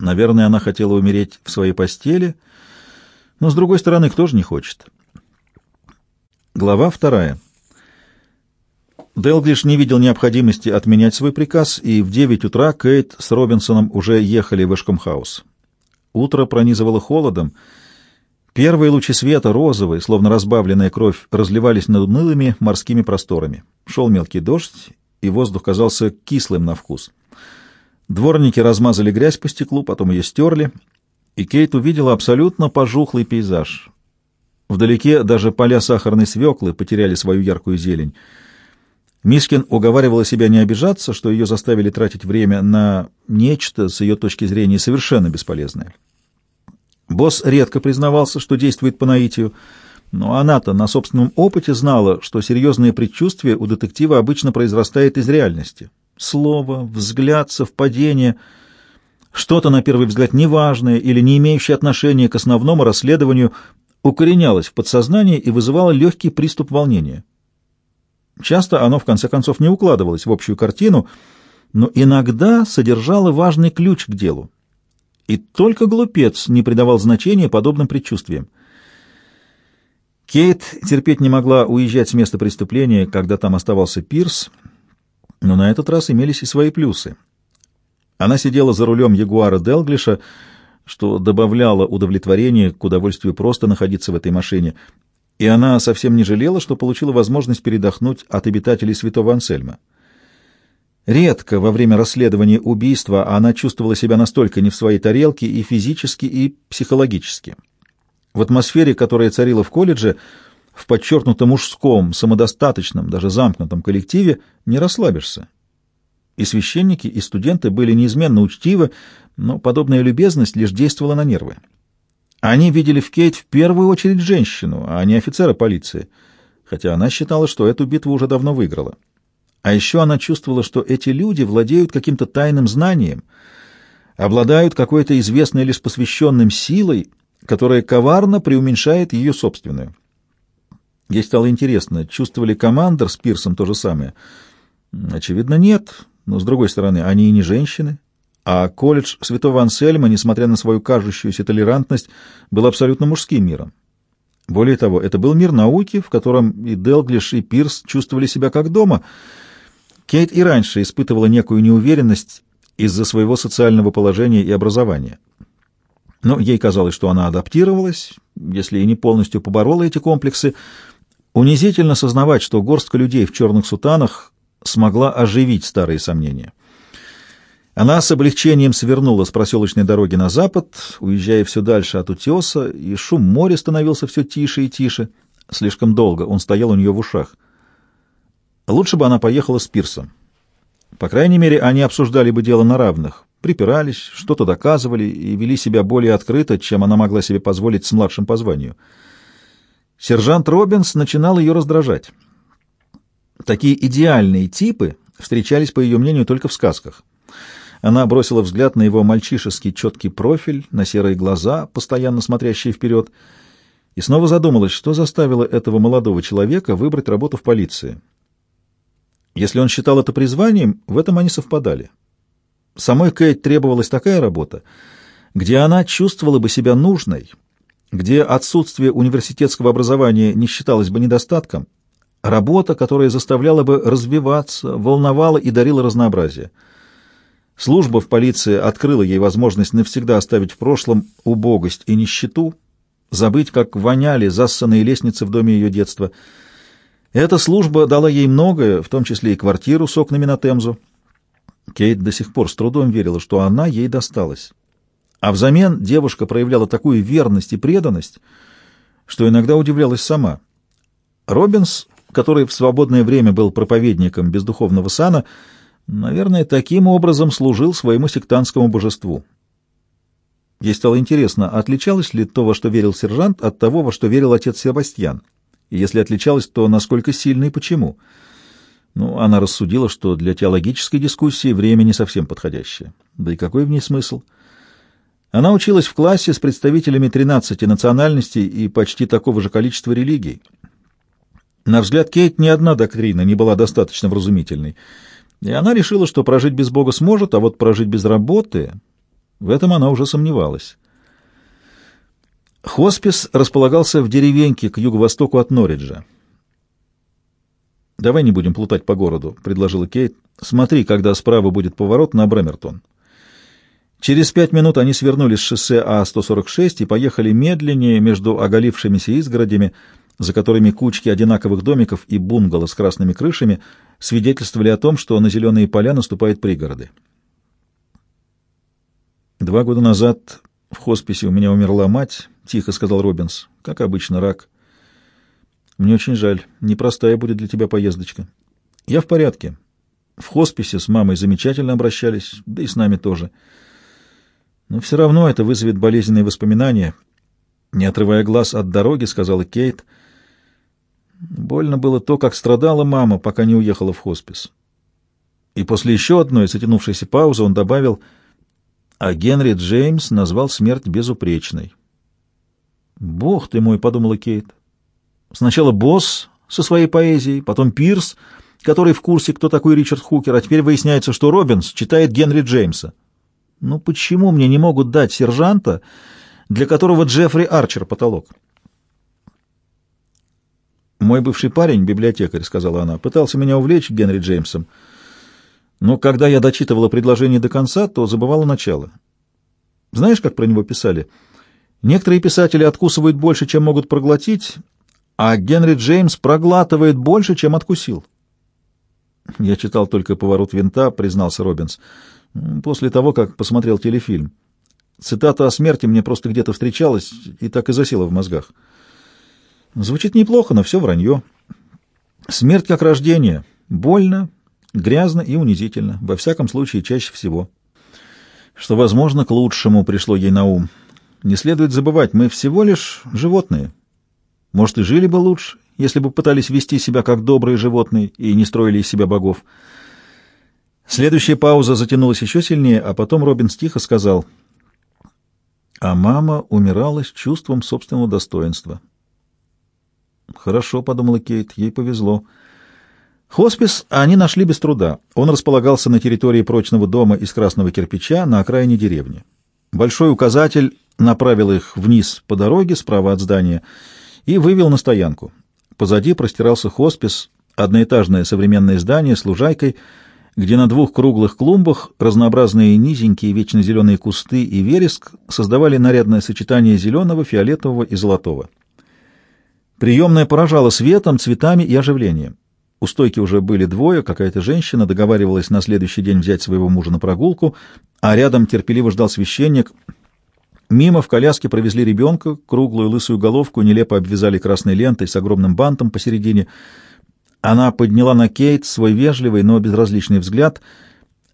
Наверное, она хотела умереть в своей постели, но, с другой стороны, кто же не хочет? Глава вторая. Делглиш не видел необходимости отменять свой приказ, и в девять утра Кейт с Робинсоном уже ехали в Эшкомхаус. Утро пронизывало холодом. Первые лучи света, розовые, словно разбавленная кровь, разливались над унылыми морскими просторами. Шел мелкий дождь, и воздух казался кислым на вкус. Дворники размазали грязь по стеклу, потом ее стерли, и Кейт увидела абсолютно пожухлый пейзаж. Вдалеке даже поля сахарной свеклы потеряли свою яркую зелень. Мискин уговаривала себя не обижаться, что ее заставили тратить время на нечто, с ее точки зрения, совершенно бесполезное. Босс редко признавался, что действует по наитию, но она-то на собственном опыте знала, что серьезные предчувствия у детектива обычно произрастает из реальности слово, взгляд, совпадение, что-то, на первый взгляд, неважное или не имеющее отношения к основному расследованию, укоренялось в подсознании и вызывало легкий приступ волнения. Часто оно, в конце концов, не укладывалось в общую картину, но иногда содержало важный ключ к делу. И только глупец не придавал значения подобным предчувствиям. Кейт терпеть не могла уезжать с места преступления, когда там оставался Пирс, но на этот раз имелись и свои плюсы. Она сидела за рулем Ягуара Делглиша, что добавляло удовлетворение к удовольствию просто находиться в этой машине, и она совсем не жалела, что получила возможность передохнуть от обитателей святого Ансельма. Редко во время расследования убийства она чувствовала себя настолько не в своей тарелке и физически, и психологически. В атмосфере, которая царила в колледже, в подчеркнуто мужском, самодостаточном, даже замкнутом коллективе не расслабишься. И священники, и студенты были неизменно учтивы, но подобная любезность лишь действовала на нервы. Они видели в Кейт в первую очередь женщину, а не офицера полиции, хотя она считала, что эту битву уже давно выиграла. А еще она чувствовала, что эти люди владеют каким-то тайным знанием, обладают какой-то известной лишь посвященным силой, которая коварно преуменьшает ее собственную. Ей стало интересно, чувствовали командор с Пирсом то же самое? Очевидно, нет, но, с другой стороны, они и не женщины. А колледж Святого Ансельма, несмотря на свою кажущуюся толерантность, был абсолютно мужским миром. Более того, это был мир науки, в котором и Делглиш, и Пирс чувствовали себя как дома. Кейт и раньше испытывала некую неуверенность из-за своего социального положения и образования. Но ей казалось, что она адаптировалась, если и не полностью поборола эти комплексы, Унизительно сознавать, что горстка людей в черных сутанах смогла оживить старые сомнения. Она с облегчением свернула с проселочной дороги на запад, уезжая все дальше от утеса, и шум моря становился все тише и тише. Слишком долго он стоял у нее в ушах. Лучше бы она поехала с Пирсом. По крайней мере, они обсуждали бы дело на равных, припирались, что-то доказывали и вели себя более открыто, чем она могла себе позволить с младшим по званию. Сержант Робинс начинал ее раздражать. Такие идеальные типы встречались, по ее мнению, только в сказках. Она бросила взгляд на его мальчишеский четкий профиль, на серые глаза, постоянно смотрящие вперед, и снова задумалась, что заставило этого молодого человека выбрать работу в полиции. Если он считал это призванием, в этом они совпадали. Самой Кейт требовалась такая работа, где она чувствовала бы себя нужной, где отсутствие университетского образования не считалось бы недостатком, работа, которая заставляла бы развиваться, волновала и дарила разнообразие. Служба в полиции открыла ей возможность навсегда оставить в прошлом убогость и нищету, забыть, как воняли зассанные лестницы в доме ее детства. Эта служба дала ей многое, в том числе и квартиру с окнами на Темзу. Кейт до сих пор с трудом верила, что она ей досталась. А взамен девушка проявляла такую верность и преданность, что иногда удивлялась сама. Робинс, который в свободное время был проповедником бездуховного сана, наверное, таким образом служил своему сектантскому божеству. Ей стало интересно, отличалось ли то, во что верил сержант, от того, во что верил отец Себастьян? И если отличалось, то насколько сильно и почему? Ну, она рассудила, что для теологической дискуссии время не совсем подходящее. Да и какой в ней смысл? — она училась в классе с представителями 13 национальностей и почти такого же количества религий. На взгляд Кейт ни одна доктрина не была достаточно вразумительной, и она решила, что прожить без Бога сможет, а вот прожить без работы В этом она уже сомневалась. Хоспис располагался в деревеньке к юго-востоку от Норриджа. «Давай не будем плутать по городу», — предложила Кейт. «Смотри, когда справа будет поворот на Бремертон». Через пять минут они свернули с шоссе А-146 и поехали медленнее между оголившимися изгородями, за которыми кучки одинаковых домиков и бунгало с красными крышами свидетельствовали о том, что на зеленые поля наступают пригороды. «Два года назад в хосписе у меня умерла мать», — тихо сказал Робинс. «Как обычно, рак». Мне очень жаль. Непростая будет для тебя поездочка. Я в порядке. В хосписе с мамой замечательно обращались, да и с нами тоже. Но все равно это вызовет болезненные воспоминания. Не отрывая глаз от дороги, сказала Кейт. Больно было то, как страдала мама, пока не уехала в хоспис. И после еще одной затянувшейся паузы он добавил, а Генри Джеймс назвал смерть безупречной. «Бог ты мой!» — подумала Кейт. Сначала босс со своей поэзией, потом Пирс, который в курсе, кто такой Ричард Хукер, а теперь выясняется, что Робинс читает Генри Джеймса. Ну почему мне не могут дать сержанта, для которого Джеффри Арчер потолок? «Мой бывший парень, библиотекарь», — сказала она, — пытался меня увлечь Генри Джеймсом, но когда я дочитывала предложение до конца, то забывала начало. Знаешь, как про него писали? Некоторые писатели откусывают больше, чем могут проглотить, а Генри Джеймс проглатывает больше, чем откусил. Я читал только «Поворот винта», признался Робинс, после того, как посмотрел телефильм. Цитата о смерти мне просто где-то встречалась и так и засела в мозгах. Звучит неплохо, но все вранье. Смерть как рождение. Больно, грязно и унизительно. Во всяком случае, чаще всего. Что, возможно, к лучшему пришло ей на ум. Не следует забывать, мы всего лишь животные. Может, и жили бы лучше, если бы пытались вести себя как добрые животные и не строили из себя богов. Следующая пауза затянулась еще сильнее, а потом Робин тихо сказал, «А мама умирала с чувством собственного достоинства». «Хорошо», — подумала Кейт, — ей повезло. Хоспис они нашли без труда. Он располагался на территории прочного дома из красного кирпича на окраине деревни. Большой указатель направил их вниз по дороге справа от здания — и вывел на стоянку. Позади простирался хоспис, одноэтажное современное здание с лужайкой, где на двух круглых клумбах разнообразные низенькие вечно зеленые кусты и вереск создавали нарядное сочетание зеленого, фиолетового и золотого. Приемная поражала светом, цветами и оживлением. У стойки уже были двое, какая-то женщина договаривалась на следующий день взять своего мужа на прогулку, а рядом терпеливо ждал священник — Мимо в коляске провезли ребенка, круглую лысую головку нелепо обвязали красной лентой с огромным бантом посередине. Она подняла на Кейт свой вежливый, но безразличный взгляд —